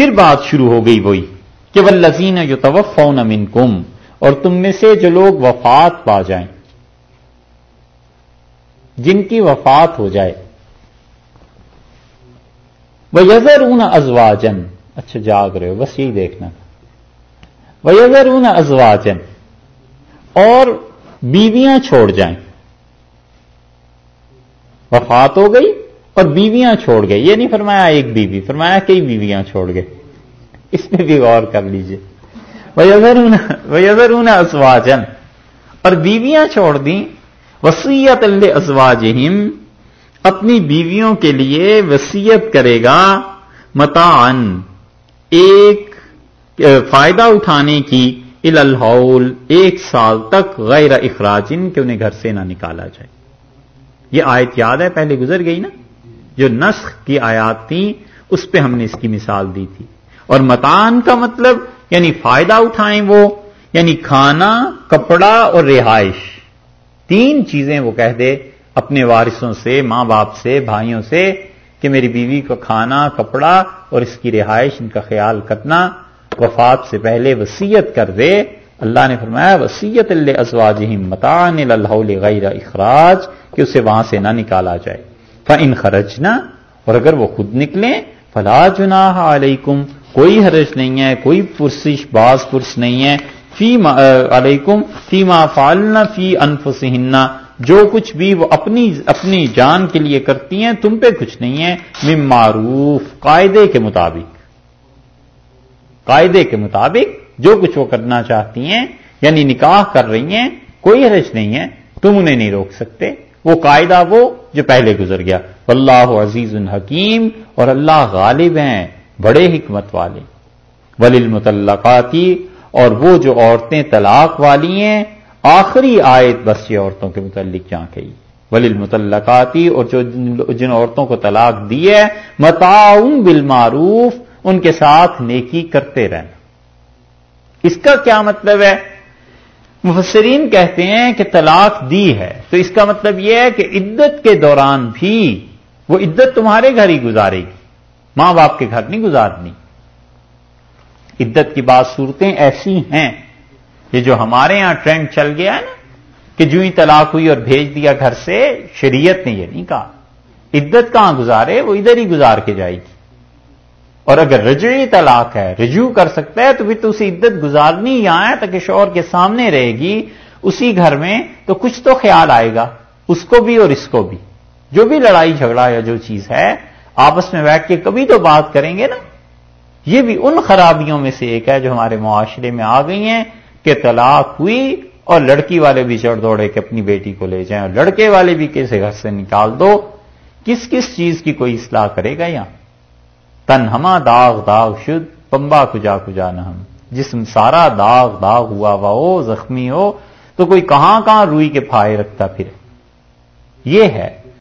پھر بات شروع ہو گئی وہی کہ وہ لذین جو توفون کم اور تم میں سے جو لوگ وفات پا جائیں، جن کی وفات ہو جائے۔ وہ یزر اون ازواجن اچھا جاگ رہے ہو، بس یہی دیکھنا وہ یزر اون ازواجن اور بیویاں چھوڑ جائیں۔ وفات ہو گئی اور بیویاں چھوڑ گئے۔ یہ نہیں فرمایا ایک بیوی، فرمایا کئی بیویاں چھوڑ گئے۔ اس میں بھی غور کر لیجیے۔ وزرون ازواجن اور بیویاں چھوڑ دیں۔ وسیعت اللہ ازواجہم اپنی بیویوں کے لیے وسیعت کرے گا متان ایک، فائدہ اٹھانے کی الحول۔ ایک سال تک غیر اخراجن کہ انہیں گھر سے نہ نکالا جائے۔ یہ آیت یاد ہے؟ پہلے گزر گئی نا؟ جو نسخ کی آیات تھیں، اس پہ ہم نے اس کی مثال دی تھی۔ اور متان کا مطلب یعنی فائدہ اٹھائیں وہ یعنی کھانا، کپڑا اور رہائش۔ تین چیزیں وہ کہہ دے اپنے وارثوں سے، ماں باپ سے، بھائیوں سے، کہ میری بیوی کو کھانا، کپڑا اور اس کی رہائش، ان کا خیال کرنا، وفات سے پہلے وسیعت کر دے۔ اللہ نے فرمایا وسیعت اللہ ازواج متان غیر اخراج، کہ اسے وہاں سے نہ نکالا جائے۔ فن خرجنا اور اگر وہ خود نکلیں، فلا جناح علیکم کوئی حرج نہیں ہے، کوئی پرسش باز پرس نہیں ہے۔ فی علیکم فی ما فالنا فی انفسہن جو کچھ بھی وہ اپنی اپنی جان کے لیے کرتی ہیں، تم پہ کچھ نہیں ہے۔ مم معروف، قاعدے کے مطابق۔ قاعدے کے مطابق جو کچھ وہ کرنا چاہتی ہیں یعنی نکاح کر رہی ہیں، کوئی حرج نہیں ہے۔ تم انہیں نہیں روک سکتے۔ وہ قاعدہ وہ جو پہلے گزر گیا۔ اللہ عزیز الحکیم اور اللہ غالب ہیں، بڑے حکمت والے۔ ولیل متعلقاتی اور وہ جو عورتیں طلاق والی ہیں، آخری آیت بس یہ عورتوں کے متعلق جہاں کہی۔ ولیل متعلقاتی اور جو جن عورتوں کو طلاق دی ہے متعاون بالمعروف، ان کے ساتھ نیکی کرتے رہنا۔ اس کا کیا مطلب ہے؟ مفسرین کہتے ہیں کہ طلاق دی ہے۔ تو اس کا مطلب یہ ہے کہ عدت کے دوران بھی وہ عدت تمہارے گھر ہی گزارے گی۔ ماں باپ کے گھر نہیں گزارنی۔ عدت کی بات صورتیں ایسی ہیں۔ یہ جو ہمارے یہاں ٹرینڈ چل گیا ہے نا، کہ جو ہی طلاق ہوئی اور بھیج دیا گھر سے، شریعت نے یہ نہیں کہا۔ عدت کہاں گزارے؟ وہ ادھر ہی گزار کے جائے گی۔ اور اگر رجوعی طلاق ہے، رجوع کر سکتا ہے، تو پھر تو اسے عدت گزارنی یہاں ہے، تاکہ شور کے سامنے رہے گی، اسی گھر میں، تو کچھ تو خیال آئے گا، اس کو بھی اور اس کو بھی۔ جو بھی لڑائی جھگڑا یا جو چیز ہے، آپس میں بیٹھ کے کبھی تو بات کریں گے نا۔ یہ بھی ان خرابیوں میں سے ایک ہے جو ہمارے معاشرے میں آ گئی ہیں، کہ طلاق ہوئی اور لڑکی والے بھی چڑھ دوڑے کہ اپنی بیٹی کو لے جائیں اور لڑکے والے بھی کسی گھر سے نکال دو۔ کس کس چیز کی کوئی اصلاح کرے گا یہاں؟ تن ہما داغ داغ شد، پمبا کجا کجا نہ ہم۔ جسم سارا داغ داغ ہوا ہوا ہو زخمی ہو تو کوئی کہاں کہاں روئی کے پھائے رکھتا پھر یہ ہے